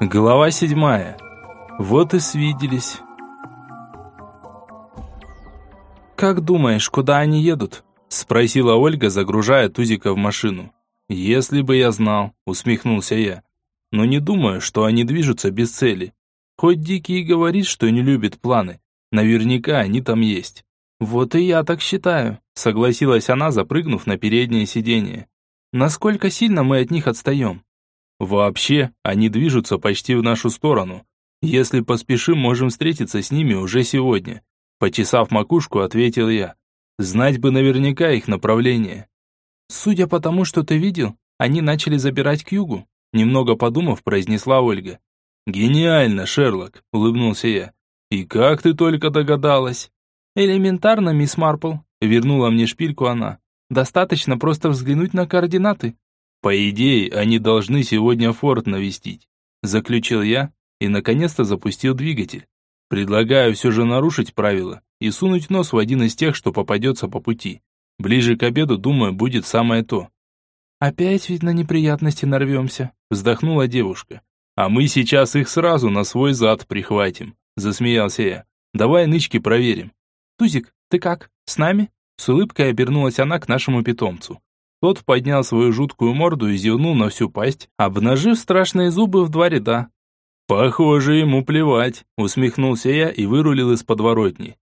Глава седьмая. Вот и свиделись. «Как думаешь, куда они едут?» – спросила Ольга, загружая Тузика в машину. «Если бы я знал», – усмехнулся я. «Но не думаю, что они движутся без цели. Хоть Дикий говорит, что не любит планы, наверняка они там есть». «Вот и я так считаю», – согласилась она, запрыгнув на переднее сиденье. «Насколько сильно мы от них отстаем?» Вообще, они движутся почти в нашу сторону. Если поспешим, можем встретиться с ними уже сегодня. Почесав макушку, ответил я. Знать бы наверняка их направление. Судя по тому, что ты видел, они начали забирать к югу. Немного подумав, произнесла Ольга. Гениально, Шерлок, улыбнулся я. И как ты только догадалась? Элементарно, мисс Марпл, вернула мне шпильку она. Достаточно просто взглянуть на координаты. По идее, они должны сегодня форт навестить, заключил я и наконец-то запустил двигатель. Предлагаю все же нарушить правила и сунуть нос в один из тех, что попадется по пути. Ближе к обеду, думаю, будет самое то. Опять ведь на неприятности нарвемся, вздохнула девушка. А мы сейчас их сразу на свой зад прихватим, засмеялся я. Давай нычки проверим. Тузик, ты как? С нами? С улыбкой обернулась она к нашему питомцу. Тот поднял свою жуткую морду и зевнул на всю пасть, обнажив страшные зубы в два ряда. «Похоже, ему плевать», — усмехнулся я и вырулил из подворотни.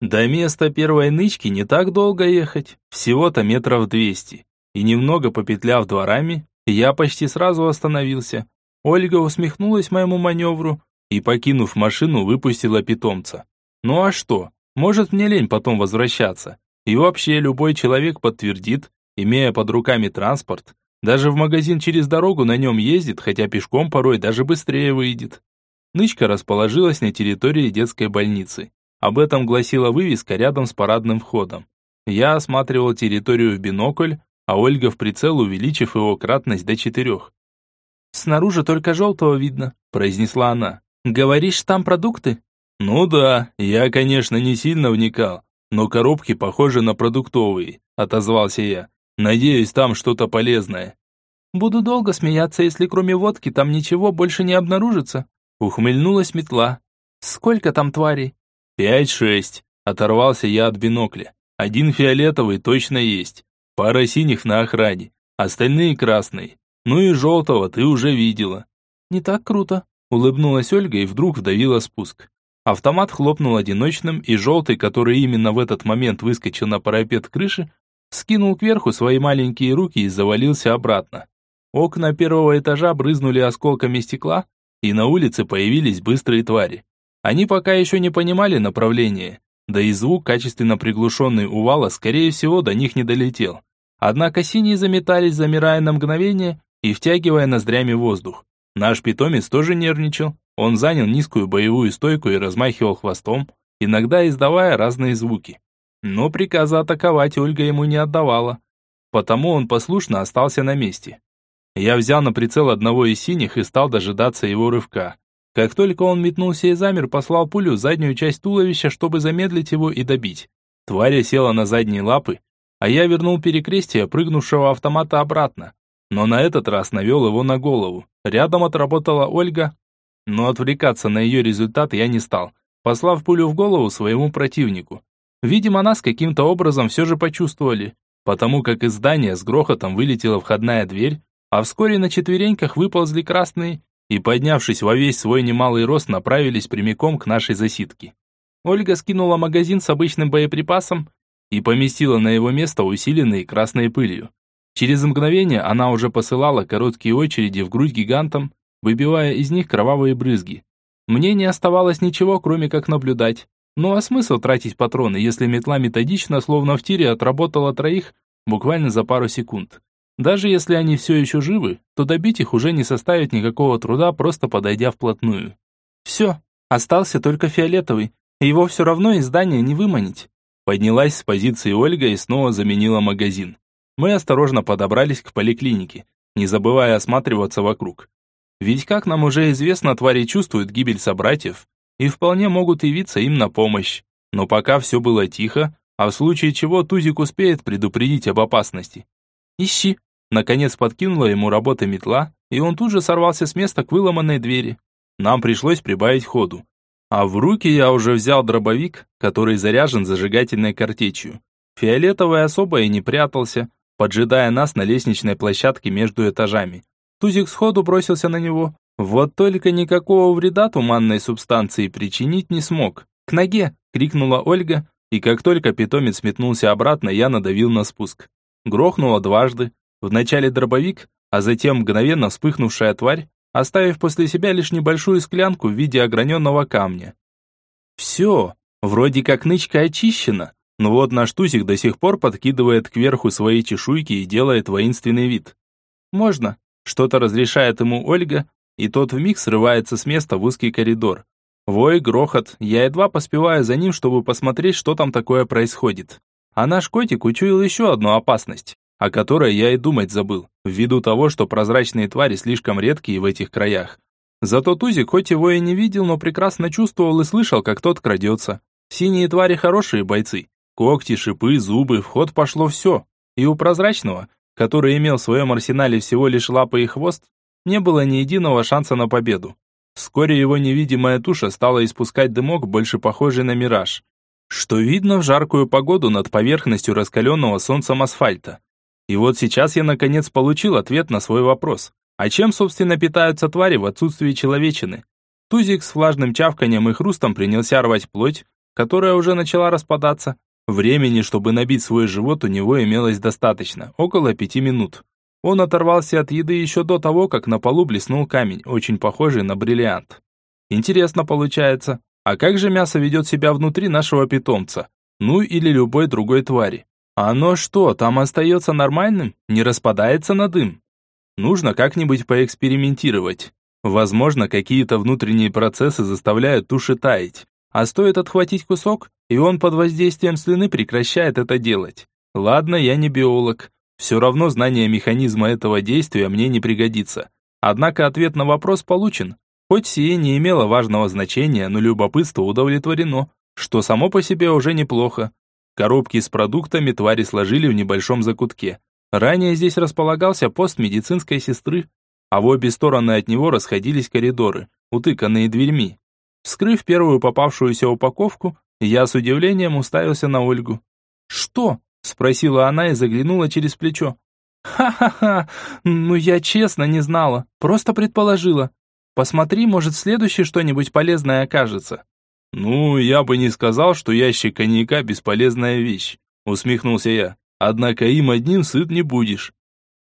До места первой нычки не так долго ехать, всего-то метров двести. И немного попетляв дворами, я почти сразу остановился. Ольга усмехнулась моему маневру и, покинув машину, выпустила питомца. Ну а что? Может мне лень потом возвращаться. И вообще любой человек подтвердит, Имея под руками транспорт, даже в магазин через дорогу на нем ездит, хотя пешком порой даже быстрее выйдет. Нычка расположилась на территории детской больницы. Об этом гласила вывеска рядом с парадным входом. Я осматривал территорию в бинокль, а Ольга в прицел, увеличив его кратность до четырех. «Снаружи только желтого видно», – произнесла она. «Говоришь, там продукты?» «Ну да, я, конечно, не сильно вникал, но коробки похожи на продуктовые», – отозвался я. Надеюсь, там что-то полезное. Буду долго смеяться, если кроме водки там ничего больше не обнаружится. Ухмыльнулась метла. Сколько там тварей? Пять-шесть. Оторвался я от бинокля. Один фиолетовый точно есть. Пара синих на охране. Остальные красные. Ну и желтого ты уже видела. Не так круто. Улыбнулась Ольга и вдруг вдавила спуск. Автомат хлопнул одиночным, и желтый, который именно в этот момент выскочил на парапет крыши, скинул кверху свои маленькие руки и завалился обратно. Окна первого этажа брызнули осколками стекла, и на улице появились быстрые твари. Они пока еще не понимали направления, да и звук, качественно приглушенный у вала, скорее всего, до них не долетел. Однако синие заметались, замирая на мгновение и втягивая ноздрями воздух. Наш питомец тоже нервничал. Он занял низкую боевую стойку и размахивал хвостом, иногда издавая разные звуки. Но приказа атаковать Ольга ему не отдавала, потому он послушно остался на месте. Я взял на прицел одного из синих и стал дожидаться его рывка. Как только он метнулся и замер, послал пулю в заднюю часть туловища, чтобы замедлить его и добить. Тварь села на задние лапы, а я вернул перекрестие прыгнувшего автомата обратно. Но на этот раз навел его на голову. Рядом отработала Ольга, но отвлекаться на ее результат я не стал, послав пулю в голову своему противнику. Видимо, нас каким-то образом все же почувствовали, потому как из здания с грохотом вылетела входная дверь, а вскоре на четвереньках выползли красные и, поднявшись во весь свой немалый рост, направились прямиком к нашей засидке. Ольга скинула магазин с обычным боеприпасом и поместила на его место усиленные красной пылью. Через мгновение она уже посылала короткие очереди в грудь гигантам, выбивая из них кровавые брызги. Мне не оставалось ничего, кроме как наблюдать. Ну а смысл тратить патроны, если метла методично, словно в тире, отработала троих буквально за пару секунд? Даже если они все еще живы, то добить их уже не составит никакого труда, просто подойдя вплотную. Все, остался только фиолетовый, его все равно из здания не выманить. Поднялась с позиции Ольга и снова заменила магазин. Мы осторожно подобрались к поликлинике, не забывая осматриваться вокруг. Ведь, как нам уже известно, твари чувствуют гибель собратьев, и вполне могут явиться им на помощь. Но пока все было тихо, а в случае чего Тузик успеет предупредить об опасности. «Ищи», Наконец подкинула ему работа метла, и он тут же сорвался с места к выломанной двери. Нам пришлось прибавить ходу. А в руки я уже взял дробовик, который заряжен зажигательной картечью. Фиолетовый особо и не прятался, поджидая нас на лестничной площадке между этажами. Тузик сходу бросился на него. Вот только никакого вреда туманной субстанции причинить не смог. «К ноге!» — крикнула Ольга, и как только питомец метнулся обратно, я надавил на спуск. Грохнуло дважды. Вначале дробовик, а затем мгновенно вспыхнувшая тварь, оставив после себя лишь небольшую склянку в виде ограненного камня. Все, вроде как нычка очищена, но вот наш тусик до сих пор подкидывает кверху свои чешуйки и делает воинственный вид. «Можно», — что-то разрешает ему Ольга, и тот вмиг срывается с места в узкий коридор. Вой, грохот, я едва поспеваю за ним, чтобы посмотреть, что там такое происходит. А наш котик учуял еще одну опасность, о которой я и думать забыл, ввиду того, что прозрачные твари слишком редкие в этих краях. Зато Тузик хоть его и не видел, но прекрасно чувствовал и слышал, как тот крадется. Синие твари хорошие бойцы, Когти, шипы, зубы, в ход пошло все. И у прозрачного, который имел в своем арсенале всего лишь лапы и хвост, не было ни единого шанса на победу. Вскоре его невидимая туша стала испускать дымок, больше похожий на мираж, что видно в жаркую погоду над поверхностью раскаленного солнцем асфальта. И вот сейчас я наконец получил ответ на свой вопрос. А чем, собственно, питаются твари в отсутствии человечины? Тузик с влажным чавканием и хрустом принялся рвать плоть, которая уже начала распадаться, Времени, чтобы набить свой живот, у него имелось достаточно, около пяти минут. Он оторвался от еды еще до того, как на полу блеснул камень, очень похожий на бриллиант. Интересно получается, а как же мясо ведет себя внутри нашего питомца? Ну или любой другой твари? Оно что, там остается нормальным? Не распадается на дым? Нужно как-нибудь поэкспериментировать. Возможно, какие-то внутренние процессы заставляют туши таять. А стоит отхватить кусок, и он под воздействием слюны прекращает это делать. Ладно, я не биолог. Все равно знание механизма этого действия мне не пригодится. Однако ответ на вопрос получен. Хоть сие не имело важного значения, но любопытство удовлетворено, что само по себе уже неплохо. Коробки с продуктами твари сложили в небольшом закутке. Ранее здесь располагался пост медицинской сестры, а в обе стороны от него расходились коридоры, утыканные дверьми. Вскрыв первую попавшуюся упаковку, я с удивлением уставился на Ольгу. «Что?» – спросила она и заглянула через плечо. «Ха-ха-ха! Ну я честно не знала, просто предположила. Посмотри, может, следующее что-нибудь полезное окажется». «Ну, я бы не сказал, что ящик коньяка – бесполезная вещь», – усмехнулся я. «Однако им одним сыт не будешь».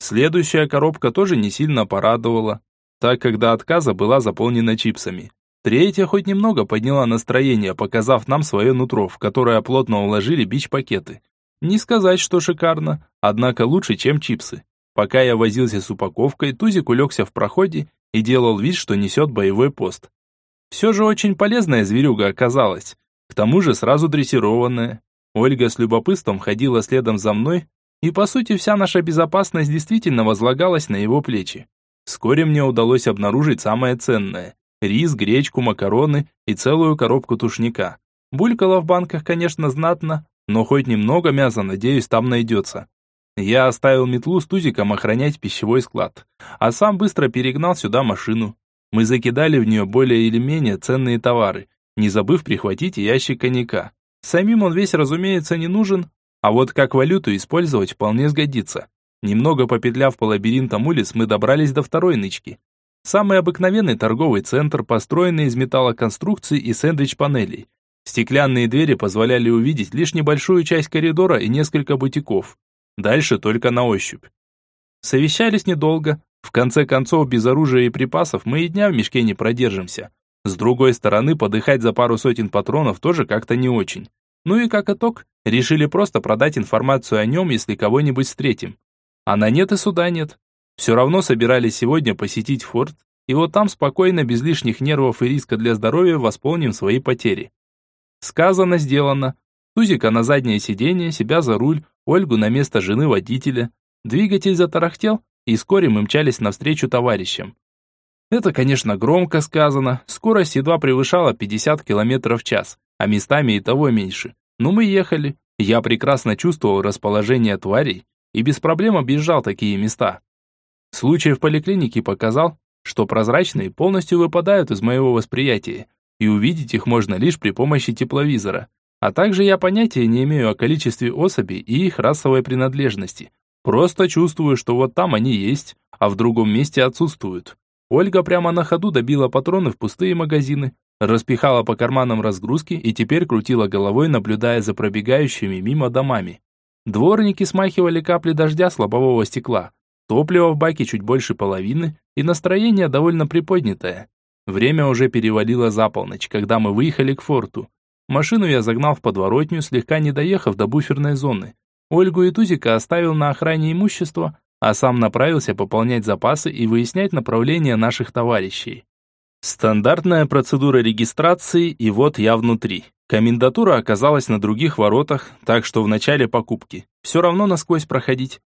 Следующая коробка тоже не сильно порадовала, так как до отказа была заполнена чипсами. Третья хоть немного подняла настроение, показав нам свое нутро, в которое плотно уложили бич-пакеты. Не сказать, что шикарно, однако лучше, чем чипсы. Пока я возился с упаковкой, Тузик улегся в проходе и делал вид, что несет боевой пост. Все же очень полезная зверюга оказалась. К тому же сразу дрессированная. Ольга с любопытством ходила следом за мной, и по сути вся наша безопасность действительно возлагалась на его плечи. Вскоре мне удалось обнаружить самое ценное рис, гречку, макароны и целую коробку тушника. Булькало в банках, конечно, знатно, но хоть немного мяса, надеюсь, там найдется. Я оставил метлу с тузиком охранять пищевой склад, а сам быстро перегнал сюда машину. Мы закидали в нее более или менее ценные товары, не забыв прихватить ящик коньяка. Самим он весь, разумеется, не нужен, а вот как валюту использовать вполне сгодится. Немного попетляв по лабиринтам улиц, мы добрались до второй нычки. Самый обыкновенный торговый центр, построенный из металлоконструкций и сэндвич-панелей. Стеклянные двери позволяли увидеть лишь небольшую часть коридора и несколько бутиков. Дальше только на ощупь. Совещались недолго. В конце концов, без оружия и припасов мы и дня в мешке не продержимся. С другой стороны, подыхать за пару сотен патронов тоже как-то не очень. Ну и как итог, решили просто продать информацию о нем, если кого-нибудь встретим. А на нет и суда нет. Все равно собирались сегодня посетить форт, и вот там спокойно, без лишних нервов и риска для здоровья, восполним свои потери. Сказано, сделано. Тузика на заднее сиденье, себя за руль, Ольгу на место жены водителя. Двигатель затарахтел, и вскоре мы мчались навстречу товарищам. Это, конечно, громко сказано, скорость едва превышала 50 км в час, а местами и того меньше. Но мы ехали. Я прекрасно чувствовал расположение тварей, и без проблем объезжал такие места. Случай в поликлинике показал, что прозрачные полностью выпадают из моего восприятия, и увидеть их можно лишь при помощи тепловизора. А также я понятия не имею о количестве особей и их расовой принадлежности. Просто чувствую, что вот там они есть, а в другом месте отсутствуют. Ольга прямо на ходу добила патроны в пустые магазины, распихала по карманам разгрузки и теперь крутила головой, наблюдая за пробегающими мимо домами. Дворники смахивали капли дождя с лобового стекла. Топлива в баке чуть больше половины, и настроение довольно приподнятое. Время уже перевалило за полночь, когда мы выехали к форту. Машину я загнал в подворотню, слегка не доехав до буферной зоны. Ольгу и Тузика оставил на охране имущества, а сам направился пополнять запасы и выяснять направление наших товарищей. Стандартная процедура регистрации, и вот я внутри. Комендатура оказалась на других воротах, так что в начале покупки. Все равно насквозь проходить.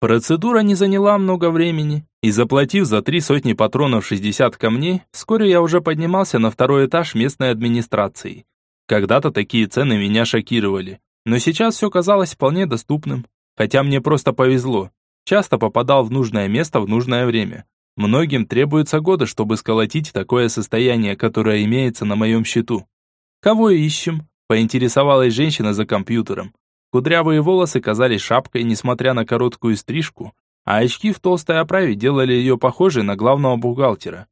Процедура не заняла много времени, и заплатив за три сотни патронов 60 камней, вскоре я уже поднимался на второй этаж местной администрации. Когда-то такие цены меня шокировали, но сейчас все казалось вполне доступным, хотя мне просто повезло. Часто попадал в нужное место в нужное время. Многим требуется годы, чтобы сколотить такое состояние, которое имеется на моем счету. «Кого ищем?» – поинтересовалась женщина за компьютером. Кудрявые волосы казались шапкой, несмотря на короткую стрижку, а очки в толстой оправе делали ее похожей на главного бухгалтера.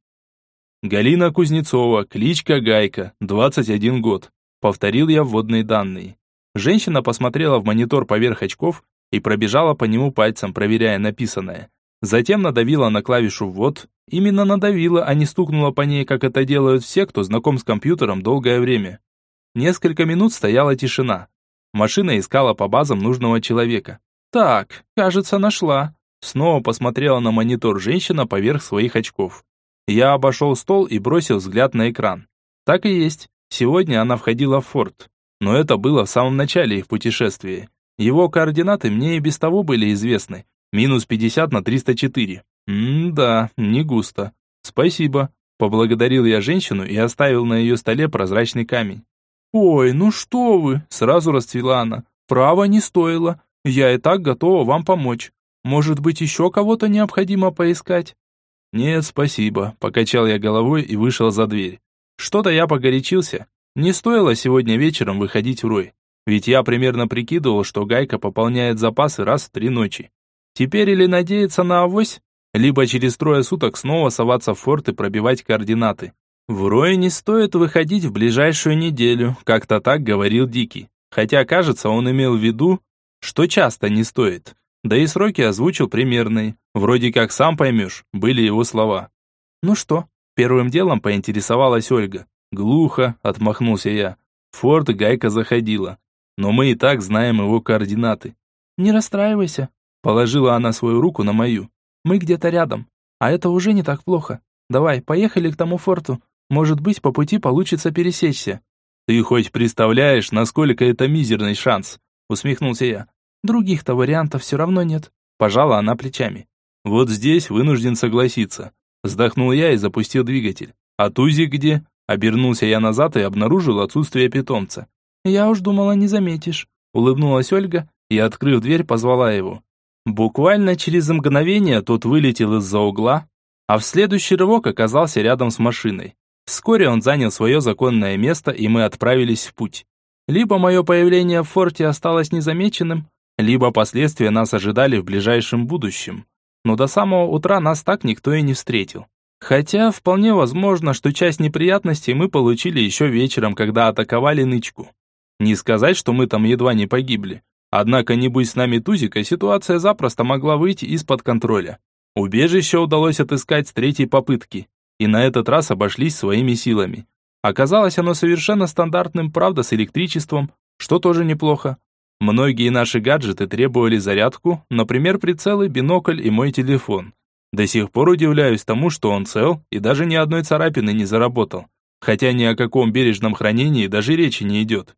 Галина Кузнецова, кличка Гайка, 21 год. Повторил я вводные данные. Женщина посмотрела в монитор поверх очков и пробежала по нему пальцем, проверяя написанное. Затем надавила на клавишу «ввод». Именно надавила, а не стукнула по ней, как это делают все, кто знаком с компьютером долгое время. Несколько минут стояла тишина. Машина искала по базам нужного человека. «Так, кажется, нашла». Снова посмотрела на монитор женщина поверх своих очков. Я обошел стол и бросил взгляд на экран. Так и есть. Сегодня она входила в форт. Но это было в самом начале их путешествия. Его координаты мне и без того были известны, Минус 50 на 304. М-да, не густо. Спасибо. Поблагодарил я женщину и оставил на ее столе прозрачный камень. «Ой, ну что вы!» – сразу расцвела она. «Право не стоило. Я и так готова вам помочь. Может быть, еще кого-то необходимо поискать?» «Нет, спасибо», – покачал я головой и вышел за дверь. Что-то я погорячился. Не стоило сегодня вечером выходить в рой. Ведь я примерно прикидывал, что Гайка пополняет запасы раз в три ночи. Теперь или надеяться на авось, либо через трое суток снова соваться в форт и пробивать координаты. В Рое не стоит выходить в ближайшую неделю, как-то так говорил Дикий. Хотя, кажется, он имел в виду, что часто не стоит. Да и сроки озвучил примерные. Вроде как сам поймешь, были его слова. «Ну что?» Первым делом поинтересовалась Ольга. «Глухо», — отмахнулся я. В форт Гайка заходила. Но мы и так знаем его координаты. «Не расстраивайся», Положила она свою руку на мою. Мы где-то рядом. А это уже не так плохо. Давай, поехали к тому форту. Может быть, по пути получится пересечься. Ты хоть представляешь, насколько это мизерный шанс? Усмехнулся я. Других-то вариантов все равно нет. Пожала она плечами. Вот здесь вынужден согласиться. Вздохнул я и запустил двигатель. А Тузик где? Обернулся я назад и обнаружил отсутствие питомца. Я уж думала, не заметишь. Улыбнулась Ольга и, открыв дверь, позвала его. Буквально через мгновение тот вылетел из-за угла, а в следующий рывок оказался рядом с машиной. Вскоре он занял свое законное место, и мы отправились в путь. Либо мое появление в форте осталось незамеченным, либо последствия нас ожидали в ближайшем будущем. Но до самого утра нас так никто и не встретил. Хотя вполне возможно, что часть неприятностей мы получили еще вечером, когда атаковали нычку. Не сказать, что мы там едва не погибли, Однако, не будь с нами Тузика, ситуация запросто могла выйти из-под контроля. Убежище удалось отыскать с третьей попытки, и на этот раз обошлись своими силами. Оказалось оно совершенно стандартным, правда, с электричеством, что тоже неплохо. Многие наши гаджеты требовали зарядку, например, прицелы, бинокль и мой телефон. До сих пор удивляюсь тому, что он цел и даже ни одной царапины не заработал. Хотя ни о каком бережном хранении даже речи не идет.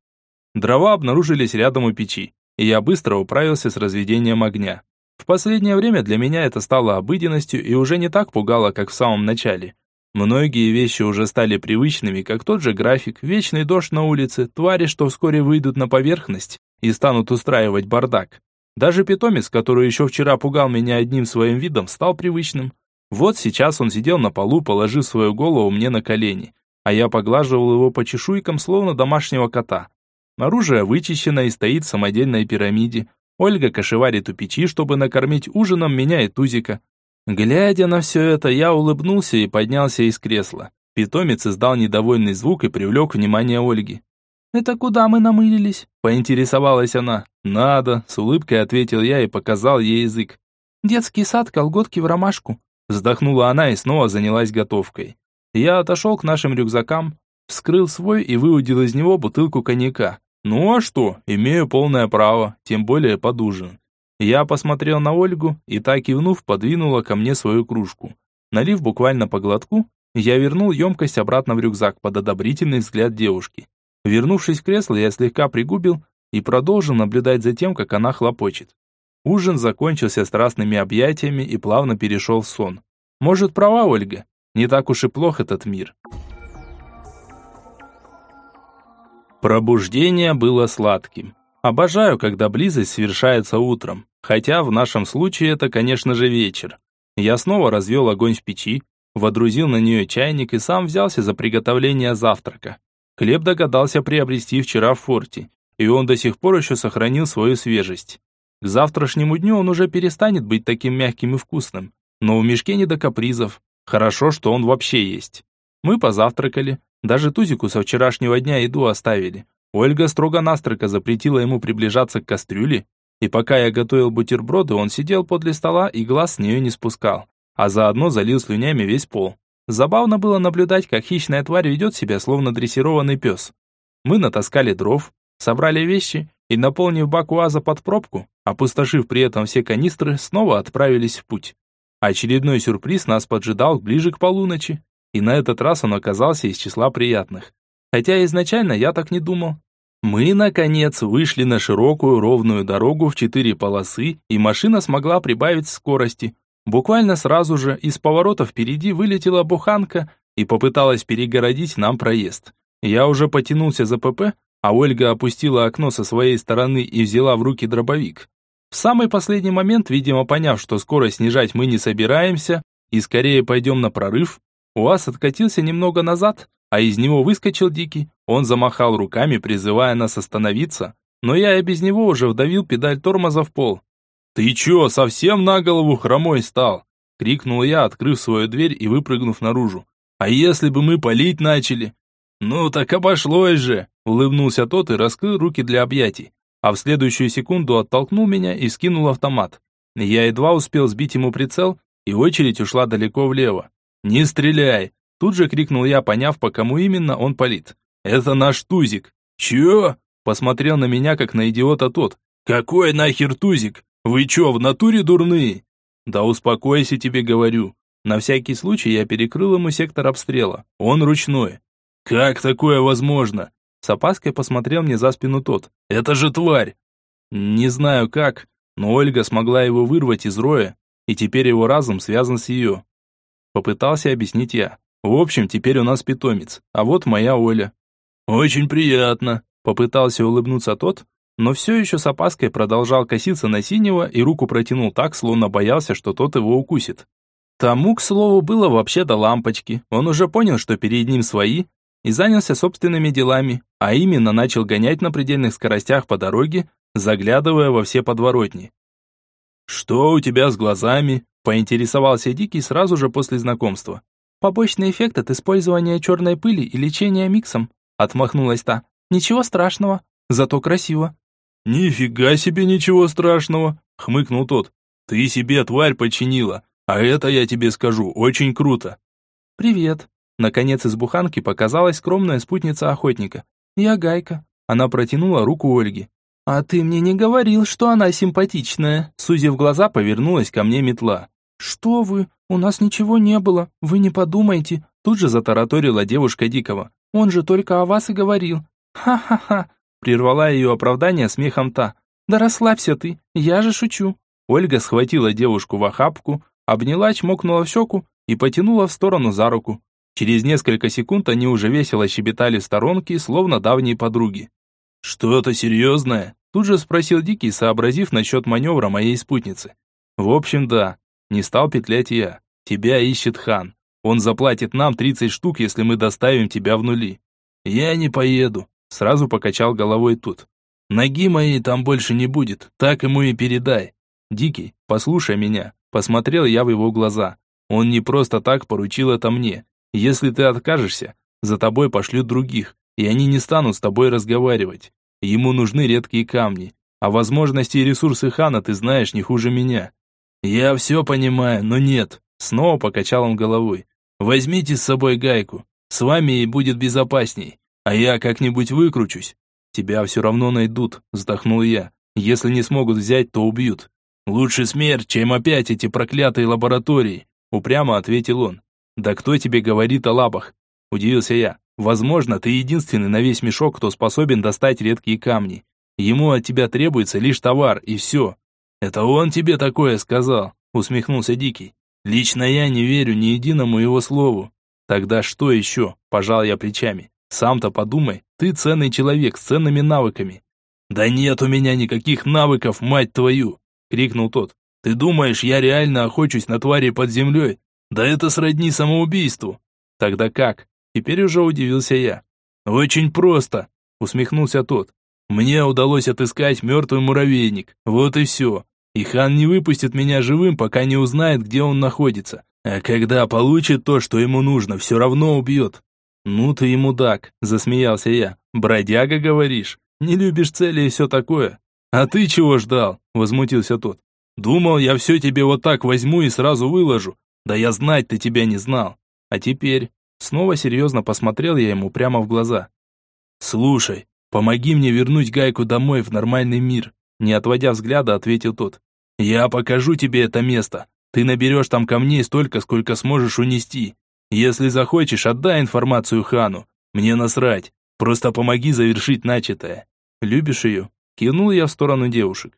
Дрова обнаружились рядом у печи и я быстро управился с разведением огня. В последнее время для меня это стало обыденностью и уже не так пугало, как в самом начале. Многие вещи уже стали привычными, как тот же график, вечный дождь на улице, твари, что вскоре выйдут на поверхность и станут устраивать бардак. Даже питомец, который еще вчера пугал меня одним своим видом, стал привычным. Вот сейчас он сидел на полу, положив свою голову мне на колени, а я поглаживал его по чешуйкам, словно домашнего кота. Оружие вычищено и стоит в самодельной пирамиде. Ольга кошеварит у печи, чтобы накормить ужином меня и Тузика. Глядя на все это, я улыбнулся и поднялся из кресла. Питомец издал недовольный звук и привлек внимание Ольги. «Это куда мы намылились?» – поинтересовалась она. «Надо», – с улыбкой ответил я и показал ей язык. «Детский сад, колготки в ромашку», – вздохнула она и снова занялась готовкой. Я отошел к нашим рюкзакам, вскрыл свой и выудил из него бутылку коньяка. Ну а что, имею полное право, тем более под ужин. Я посмотрел на Ольгу и так кивнув, подвинула ко мне свою кружку. Налив буквально по глотку, я вернул емкость обратно в рюкзак под одобрительный взгляд девушки. Вернувшись в кресло, я слегка пригубил и продолжил наблюдать за тем, как она хлопочет. Ужин закончился страстными объятиями и плавно перешел в сон. Может, права Ольга? Не так уж и плох этот мир. Пробуждение было сладким. Обожаю, когда близость совершается утром, хотя в нашем случае это, конечно же, вечер. Я снова развел огонь в печи, водрузил на нее чайник и сам взялся за приготовление завтрака. Хлеб догадался приобрести вчера в форте, и он до сих пор еще сохранил свою свежесть. К завтрашнему дню он уже перестанет быть таким мягким и вкусным, но в мешке не до капризов. Хорошо, что он вообще есть. Мы позавтракали, даже Тузику со вчерашнего дня еду оставили. Ольга строго-настрого запретила ему приближаться к кастрюле, и пока я готовил бутерброды, он сидел подле стола и глаз с нее не спускал, а заодно залил слюнями весь пол. Забавно было наблюдать, как хищная тварь ведет себя, словно дрессированный пес. Мы натаскали дров, собрали вещи и, наполнив бак УАЗа под пробку, опустошив при этом все канистры, снова отправились в путь. Очередной сюрприз нас поджидал ближе к полуночи, и на этот раз он оказался из числа приятных. Хотя изначально я так не думал. Мы, наконец, вышли на широкую ровную дорогу в четыре полосы, и машина смогла прибавить скорости, Буквально сразу же из поворота впереди вылетела буханка и попыталась перегородить нам проезд. Я уже потянулся за ПП, а Ольга опустила окно со своей стороны и взяла в руки дробовик. В самый последний момент, видимо, поняв, что скорость снижать мы не собираемся и скорее пойдем на прорыв, УАЗ откатился немного назад, а из него выскочил Дикий. Он замахал руками, призывая нас остановиться, но я и без него уже вдавил педаль тормоза в пол. «Ты чё, совсем на голову хромой стал?» — крикнул я, открыв свою дверь и выпрыгнув наружу. «А если бы мы палить начали?» «Ну так обошлось же!» — улыбнулся тот и раскрыл руки для объятий, а в следующую секунду оттолкнул меня и скинул автомат. Я едва успел сбить ему прицел, и очередь ушла далеко влево. «Не стреляй!» — тут же крикнул я, поняв, по кому именно он палит. «Это наш тузик!» «Чё?» — посмотрел на меня, как на идиота тот. «Какой нахер тузик? Вы чё, в натуре дурные? Да успокойся, тебе говорю. На всякий случай я перекрыл ему сектор обстрела. Он ручной. Как такое возможно? С опаской посмотрел мне за спину тот. Это же тварь. Не знаю как, но Ольга смогла его вырвать из роя, и теперь его разум связан с ее. Попытался объяснить я. В общем, теперь у нас питомец, а вот моя Оля. Очень приятно, попытался улыбнуться тот, но все еще с опаской продолжал коситься на синего и руку протянул так, словно боялся, что тот его укусит. Тому, к слову, было вообще до лампочки. Он уже понял, что перед ним свои, и занялся собственными делами, а именно начал гонять на предельных скоростях по дороге, заглядывая во все подворотни. «Что у тебя с глазами?» – поинтересовался Дикий сразу же после знакомства. «Побочный эффект от использования черной пыли и лечения миксом», – отмахнулась та. «Ничего страшного, зато красиво». «Нифига себе ничего страшного!» — хмыкнул тот. «Ты себе тварь починила, а это, я тебе скажу, очень круто!» «Привет!» Наконец из буханки показалась скромная спутница охотника. «Я Гайка». Она протянула руку Ольге. «А ты мне не говорил, что она симпатичная!» Сузив глаза, повернулась ко мне метла. «Что вы? У нас ничего не было. Вы не подумайте!» Тут же затараторила девушка Дикого. «Он же только о вас и говорил!» «Ха-ха-ха! Прервала ее оправдание смехом та. «Да расслабься ты, я же шучу». Ольга схватила девушку в охапку, обняла, чмокнула в щеку и потянула в сторону за руку. Через несколько секунд они уже весело щебетали в сторонке, словно давние подруги. «Что-то серьезное?» Тут же спросил Дикий, сообразив насчет маневра моей спутницы. В общем, да, не стал петлять я. Тебя ищет хан. Он заплатит нам 30 штук, если мы доставим тебя в нули. Я не поеду, сразу покачал головой тут. Ноги моей там больше не будет, так ему и передай. Дикий, послушай меня. Посмотрел я в его глаза. Он не просто так поручил это мне. Если ты откажешься, за тобой пошлют других, и они не станут с тобой разговаривать. Ему нужны редкие камни, а возможности и ресурсы хана ты знаешь не хуже меня. Я все понимаю, но нет. Снова покачал он головой. Возьмите с собой гайку. С вами и будет безопасней. А я как-нибудь выкручусь. Тебя все равно найдут, вздохнул я. Если не смогут взять, то убьют. Лучше смерть, чем опять эти проклятые лаборатории, упрямо ответил он. Да кто тебе говорит о лабах? Удивился я. Возможно, ты единственный на весь мешок, кто способен достать редкие камни. Ему от тебя требуется лишь товар, и все. Это он тебе такое сказал, усмехнулся Дикий. Лично я не верю ни единому его слову. Тогда что еще? Пожал я плечами. Сам-то подумай, ты ценный человек с ценными навыками. Да нет у меня никаких навыков, мать твою, крикнул тот. Ты думаешь, я реально охочусь на твари под землей? Да это сродни самоубийству. Тогда как? Теперь уже удивился я. «Очень просто», — усмехнулся тот. «Мне удалось отыскать мертвый муравейник. Вот и все. И хан не выпустит меня живым, пока не узнает, где он находится. А когда получит то, что ему нужно, все равно убьет». «Ну ты и мудак», — засмеялся я. «Бродяга, говоришь? Не любишь цели и все такое?» «А ты чего ждал?» — возмутился тот. «Думал, я все тебе вот так возьму и сразу выложу. Да я знать-то тебя не знал. А теперь Снова серьезно посмотрел я ему прямо в глаза. «Слушай, помоги мне вернуть Гайку домой в нормальный мир», не отводя взгляда, ответил тот. «Я покажу тебе это место. Ты наберешь там камней столько, сколько сможешь унести. Если захочешь, отдай информацию хану. Мне насрать. Просто помоги завершить начатое. Любишь ее?» Кинул я в сторону девушек.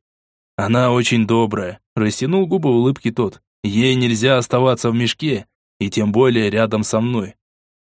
«Она очень добрая», растянул губы улыбки тот. «Ей нельзя оставаться в мешке, и тем более рядом со мной.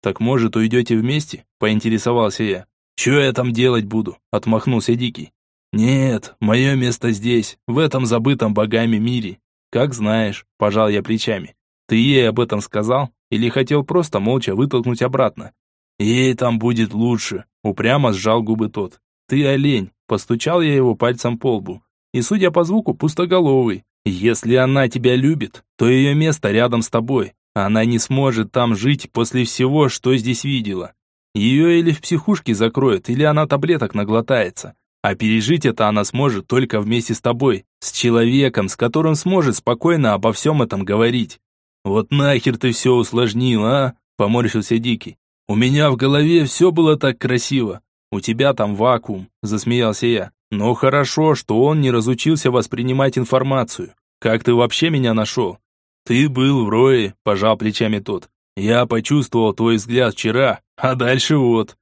«Так, может, уйдете вместе?» – поинтересовался я. «Чё я там делать буду?» – отмахнулся Дикий. «Нет, мое место здесь, в этом забытом богами мире. Как знаешь», – пожал я плечами. «Ты ей об этом сказал? Или хотел просто молча вытолкнуть обратно?» «Ей там будет лучше», – упрямо сжал губы тот. «Ты олень», – постучал я его пальцем по лбу. «И, судя по звуку, пустоголовый. Если она тебя любит, то ее место рядом с тобой. Она не сможет там жить после всего, что здесь видела. Ее или в психушке закроют, или она таблеток наглотается. А пережить это она сможет только вместе с тобой, с человеком, с которым сможет спокойно обо всем этом говорить. Вот нахер ты все усложнил, а? Поморщился Дикий. У меня в голове все было так красиво. У тебя там вакуум, засмеялся я. Но хорошо, что он не разучился воспринимать информацию. Как ты вообще меня нашел? «Ты был в рое», – пожал плечами тот. «Я почувствовал твой взгляд вчера, а дальше вот».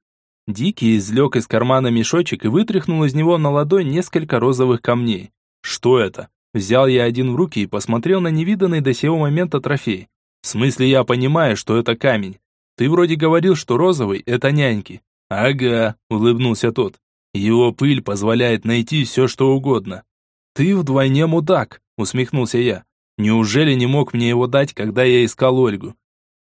Дикий извлек из кармана мешочек и вытряхнул из него на ладонь несколько розовых камней. «Что это?» Взял я один в руки и посмотрел на невиданный до сего момента трофей. «В смысле я понимаю, что это камень. Ты вроде говорил, что розовый – это няньки». «Ага», – улыбнулся тот. «Его пыль позволяет найти все, что угодно». «Ты вдвойне мудак», – усмехнулся я. Неужели не мог мне его дать, когда я искал Ольгу?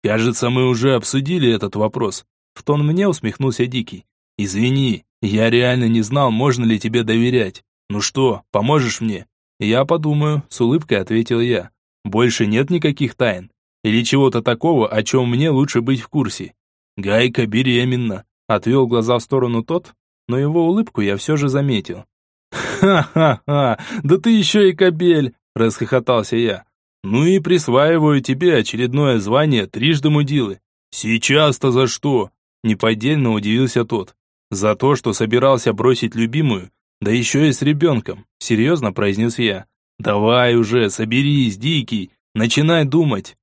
Кажется, мы уже обсудили этот вопрос. В тон мне усмехнулся Дикий. Извини, я реально не знал, можно ли тебе доверять. Ну что, поможешь мне? Я подумаю, с улыбкой ответил я. Больше нет никаких тайн. Или чего-то такого, о чем мне лучше быть в курсе. Гайка беременна. Отвел глаза в сторону тот, но его улыбку я все же заметил. «Ха-ха-ха! Да ты еще и кобель!» расхохотался я. Ну и присваиваю тебе очередное звание трижды мудилы. Сейчас-то за что? Неподдельно удивился тот. За то, что собирался бросить любимую, да еще и с ребенком, серьезно произнес я. Давай уже, соберись, дикий, начинай думать.